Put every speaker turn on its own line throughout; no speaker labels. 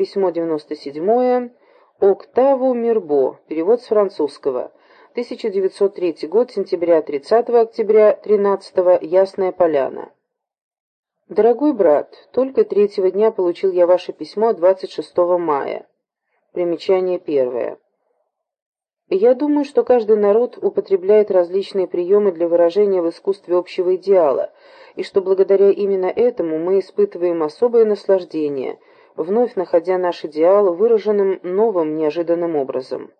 Письмо 97 Октаву Мирбо. Перевод с французского. 1903 год, сентября 30 октября 13 Ясная Поляна. Дорогой брат, только третьего дня получил я ваше письмо 26 мая. Примечание первое. Я думаю, что каждый народ употребляет различные приемы для выражения в искусстве общего идеала, и что благодаря именно этому мы испытываем особое наслаждение, вновь находя наш идеал выраженным новым неожиданным образом.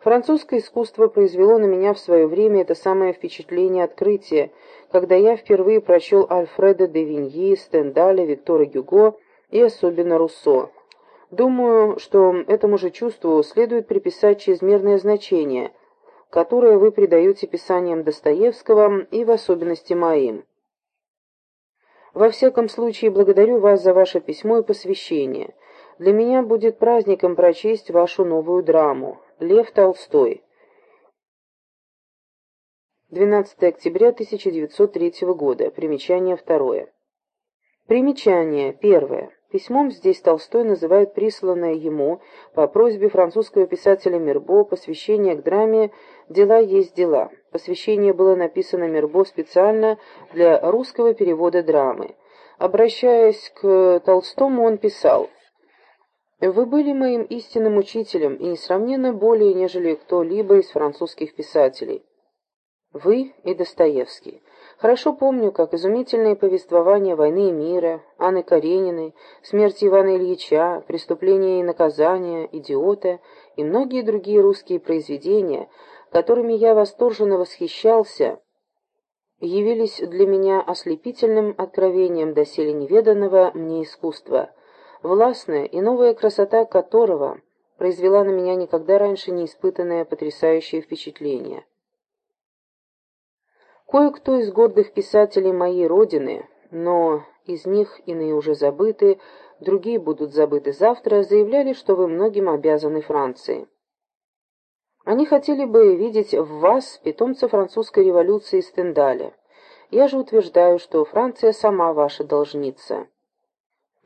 Французское искусство произвело на меня в свое время это самое впечатление открытия, когда я впервые прочел Альфреда де Виньи, Стендаля, Виктора Гюго и особенно Руссо. Думаю, что этому же чувству следует приписать чрезмерное значение, которое вы придаете писаниям Достоевского и в особенности моим. Во всяком случае, благодарю вас за ваше письмо и посвящение. Для меня будет праздником прочесть вашу новую драму «Лев Толстой». 12 октября 1903 года. Примечание второе. Примечание первое. Письмом здесь Толстой называет присланное ему по просьбе французского писателя Мирбо посвящение к драме «Дела есть дела». Посвящение было написано Мирбо специально для русского перевода драмы. Обращаясь к Толстому, он писал «Вы были моим истинным учителем и несравненно более, нежели кто-либо из французских писателей. Вы и Достоевский». Хорошо помню, как изумительные повествования «Войны и мира», Анны Карениной, смерти Ивана Ильича, «Преступления и наказания», «Идиота» и многие другие русские произведения, которыми я восторженно восхищался, явились для меня ослепительным откровением доселе неведанного мне искусства, властная и новая красота которого произвела на меня никогда раньше не испытанное потрясающее впечатление. Кое-кто из гордых писателей моей родины, но из них иные уже забыты, другие будут забыты завтра, заявляли, что вы многим обязаны Франции. Они хотели бы видеть в вас питомца французской революции Стендаля. Я же утверждаю, что Франция сама ваша должница.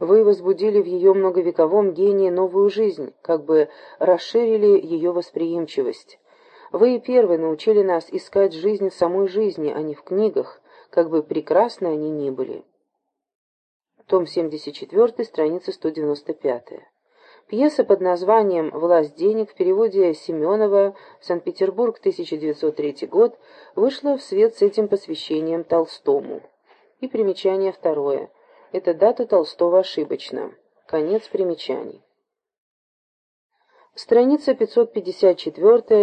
Вы возбудили в ее многовековом гении новую жизнь, как бы расширили ее восприимчивость. Вы и первые научили нас искать жизнь в самой жизни, а не в книгах, как бы прекрасны они ни были. Том 74, страница 195. Пьеса под названием «Власть денег» в переводе Семенова «Санкт-Петербург, 1903 год» вышла в свет с этим посвящением Толстому. И примечание второе. Эта дата Толстого ошибочна. Конец примечаний. Страница 554